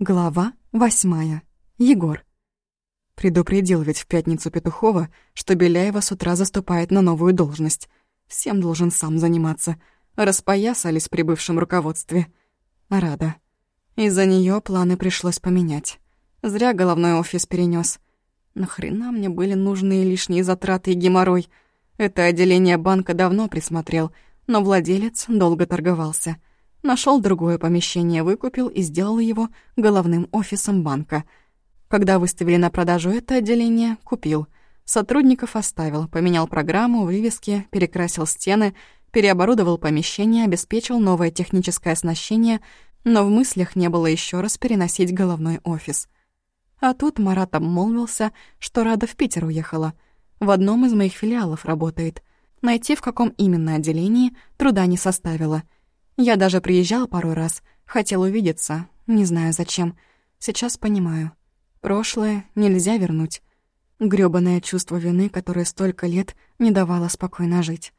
Глава восьмая. Егор. Предупредил ведь в пятницу Петухова, что Беляева с утра заступает на новую должность. Всем должен сам заниматься. Распоясались при бывшем руководстве. Рада. Из-за нее планы пришлось поменять. Зря головной офис перенес. Нахрена мне были нужны лишние затраты и геморрой? Это отделение банка давно присмотрел, но владелец долго торговался — Нашел другое помещение, выкупил и сделал его головным офисом банка. Когда выставили на продажу это отделение, купил. Сотрудников оставил, поменял программу, вывески, перекрасил стены, переоборудовал помещение, обеспечил новое техническое оснащение, но в мыслях не было еще раз переносить головной офис. А тут Марат обмолвился, что Рада в Питер уехала. В одном из моих филиалов работает. Найти, в каком именно отделении, труда не составило — я даже приезжал пару раз, хотел увидеться, не знаю зачем. Сейчас понимаю. Прошлое нельзя вернуть. Грёбаное чувство вины, которое столько лет не давало спокойно жить.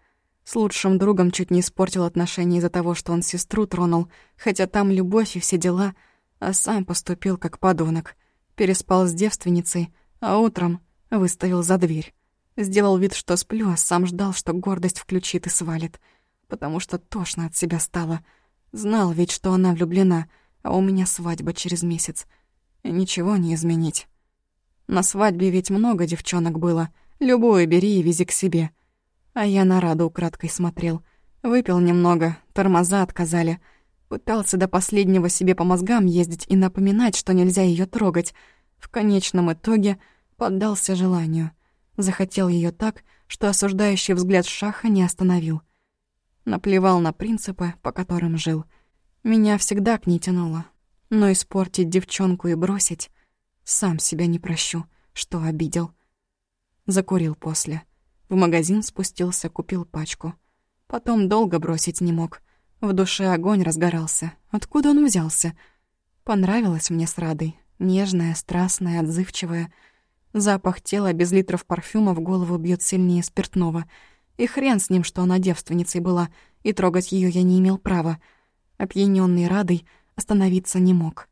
С лучшим другом чуть не испортил отношения из-за того, что он сестру тронул, хотя там любовь и все дела, а сам поступил как подонок. Переспал с девственницей, а утром выставил за дверь. Сделал вид, что сплю, а сам ждал, что гордость включит и свалит — потому что тошно от себя стало. Знал ведь, что она влюблена, а у меня свадьба через месяц. И ничего не изменить. На свадьбе ведь много девчонок было. Любую бери и вези к себе. А я на Раду украдкой смотрел. Выпил немного, тормоза отказали. Пытался до последнего себе по мозгам ездить и напоминать, что нельзя ее трогать. В конечном итоге поддался желанию. Захотел ее так, что осуждающий взгляд Шаха не остановил. Наплевал на принципы, по которым жил. Меня всегда к ней тянуло. Но испортить девчонку и бросить... Сам себя не прощу, что обидел. Закурил после. В магазин спустился, купил пачку. Потом долго бросить не мог. В душе огонь разгорался. Откуда он взялся? Понравилась мне с Радой. Нежная, страстная, отзывчивая. Запах тела без литров парфюма в голову бьет сильнее спиртного — и хрен с ним, что она девственницей была, и трогать ее я не имел права. Опьянённый Радой остановиться не мог.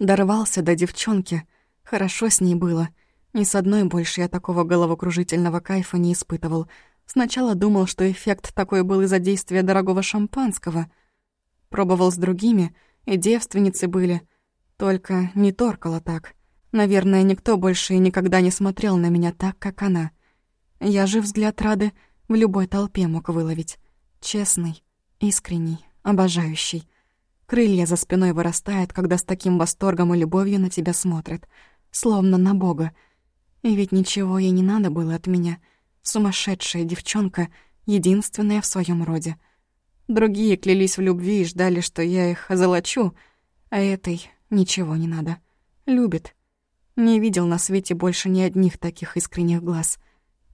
Дорвался до девчонки. Хорошо с ней было. Ни с одной больше я такого головокружительного кайфа не испытывал. Сначала думал, что эффект такой был из-за действия дорогого шампанского. Пробовал с другими, и девственницы были. Только не торкало так. Наверное, никто больше и никогда не смотрел на меня так, как она. Я же взгляд Рады в любой толпе мог выловить. Честный, искренний, обожающий. Крылья за спиной вырастают, когда с таким восторгом и любовью на тебя смотрят. Словно на Бога. И ведь ничего ей не надо было от меня. Сумасшедшая девчонка, единственная в своем роде. Другие клялись в любви и ждали, что я их озолочу, а этой ничего не надо. Любит. Не видел на свете больше ни одних таких искренних глаз.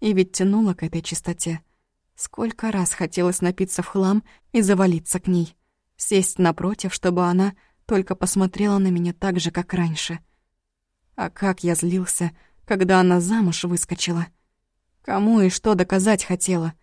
И ведь тянула к этой чистоте. Сколько раз хотелось напиться в хлам и завалиться к ней. Сесть напротив, чтобы она только посмотрела на меня так же, как раньше. А как я злился, когда она замуж выскочила. Кому и что доказать хотела?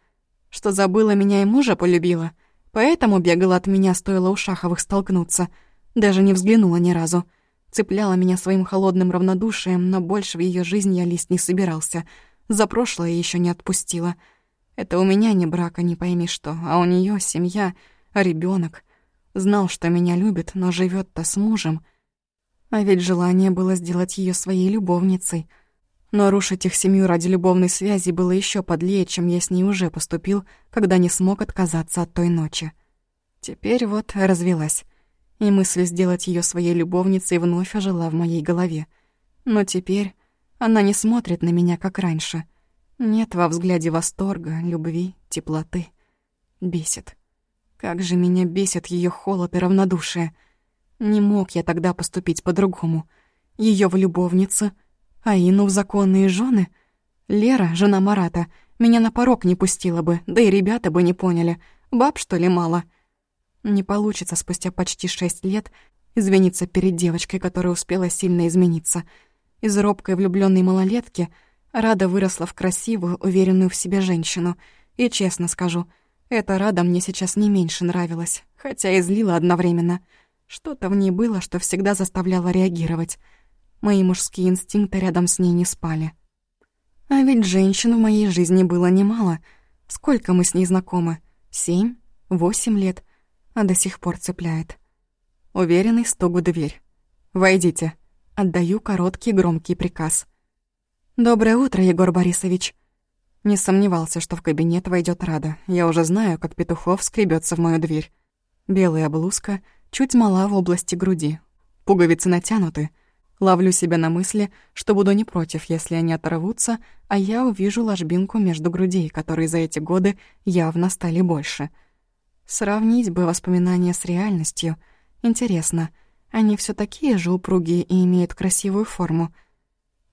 Что забыла меня и мужа полюбила? Поэтому бегала от меня, стоило у Шаховых столкнуться. Даже не взглянула ни разу. Цепляла меня своим холодным равнодушием, но больше в ее жизнь я лезть не собирался. За прошлое еще не отпустила — это у меня не брака, не пойми что, а у нее семья, а ребенок. Знал, что меня любит, но живет то с мужем. А ведь желание было сделать ее своей любовницей. Но рушить их семью ради любовной связи было еще подлее, чем я с ней уже поступил, когда не смог отказаться от той ночи. Теперь вот развелась. И мысль сделать ее своей любовницей вновь ожила в моей голове. Но теперь она не смотрит на меня, как раньше — нет во взгляде восторга, любви, теплоты. Бесит. Как же меня бесит ее холод и равнодушие. Не мог я тогда поступить по-другому. Ее в любовнице, Ину в законные жены. Лера, жена Марата, меня на порог не пустила бы, да и ребята бы не поняли. Баб, что ли, мало? Не получится спустя почти шесть лет извиниться перед девочкой, которая успела сильно измениться. Из робкой влюбленной малолетки — Рада выросла в красивую, уверенную в себе женщину. И честно скажу, эта Рада мне сейчас не меньше нравилась, хотя и злила одновременно. Что-то в ней было, что всегда заставляло реагировать. Мои мужские инстинкты рядом с ней не спали. А ведь женщин в моей жизни было немало. Сколько мы с ней знакомы? Семь? Восемь лет? А до сих пор цепляет. Уверенный стук в дверь. «Войдите». Отдаю короткий громкий приказ. «Доброе утро, Егор Борисович». Не сомневался, что в кабинет войдет Рада. Я уже знаю, как Петухов скребется в мою дверь. Белая блузка, чуть мала в области груди. Пуговицы натянуты. Ловлю себя на мысли, что буду не против, если они оторвутся, а я увижу ложбинку между грудей, которые за эти годы явно стали больше. Сравнить бы воспоминания с реальностью. Интересно, они все такие же упругие и имеют красивую форму?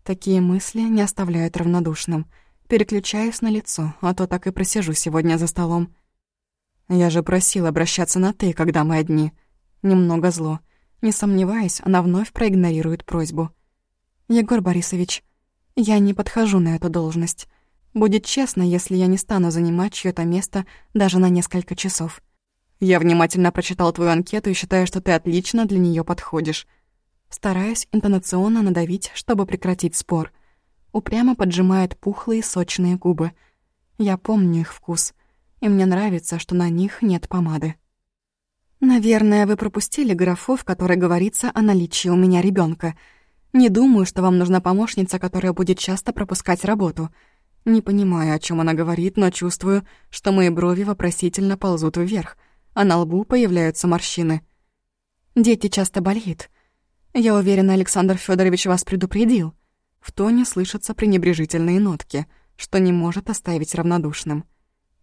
Такие мысли не оставляют равнодушным — Переключаюсь на лицо, а то так и просижу сегодня за столом. Я же просил обращаться на «ты», когда мы одни. Немного зло. Не сомневаясь, она вновь проигнорирует просьбу. «Егор Борисович, я не подхожу на эту должность. Будет честно, если я не стану занимать чьё-то место даже на несколько часов. Я внимательно прочитал твою анкету и считаю, что ты отлично для неё подходишь. Стараюсь интонационно надавить, чтобы прекратить спор — упрямо поджимает пухлые сочные губы. Я помню их вкус, и мне нравится, что на них нет помады. Наверное, вы пропустили графу, в которой говорится о наличии у меня ребенка. Не думаю, что вам нужна помощница, которая будет часто пропускать работу. Не понимаю, о чем она говорит, но чувствую, что мои брови вопросительно ползут вверх, а на лбу появляются морщины. Дети часто болеют. Я уверена, Александр Федорович вас предупредил. В тоне слышатся пренебрежительные нотки, что не может оставить равнодушным.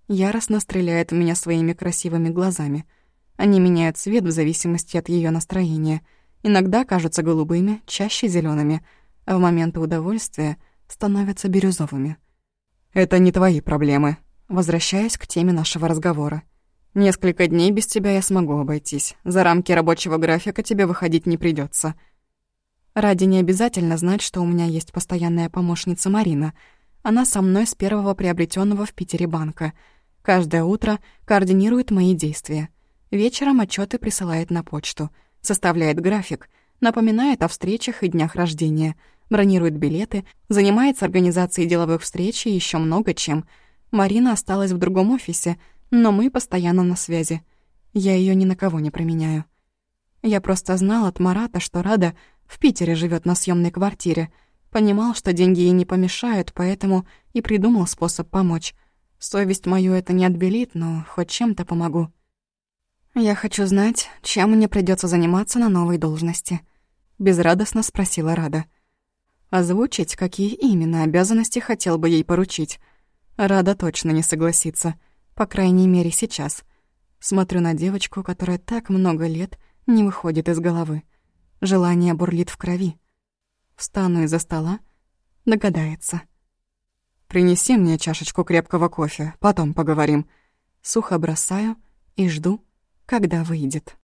Яростно стреляет в меня своими красивыми глазами. Они меняют цвет в зависимости от ее настроения. Иногда кажутся голубыми, чаще зелеными, а в моменты удовольствия становятся бирюзовыми. «Это не твои проблемы», возвращаясь к теме нашего разговора. «Несколько дней без тебя я смогу обойтись. За рамки рабочего графика тебе выходить не придется. Ради не обязательно знать, что у меня есть постоянная помощница Марина. Она со мной с первого приобретенного в Питере банка. Каждое утро координирует мои действия. Вечером отчеты присылает на почту. Составляет график. Напоминает о встречах и днях рождения. Бронирует билеты. Занимается организацией деловых встреч и еще много чем. Марина осталась в другом офисе, но мы постоянно на связи. Я ее ни на кого не променяю. Я просто знал от Марата, что Рада в Питере живет на съемной квартире. Понимал, что деньги ей не помешают, поэтому и придумал способ помочь. Совесть мою это не отбелит, но хоть чем-то помогу. «Я хочу знать, чем мне придется заниматься на новой должности», — безрадостно спросила Рада. Озвучить, какие именно обязанности хотел бы ей поручить. Рада точно не согласится, по крайней мере сейчас. Смотрю на девочку, которая так много лет не выходит из головы. Желание бурлит в крови. Встану из-за стола, догадается. «Принеси мне чашечку крепкого кофе, потом поговорим». Сухо бросаю и жду, когда выйдет.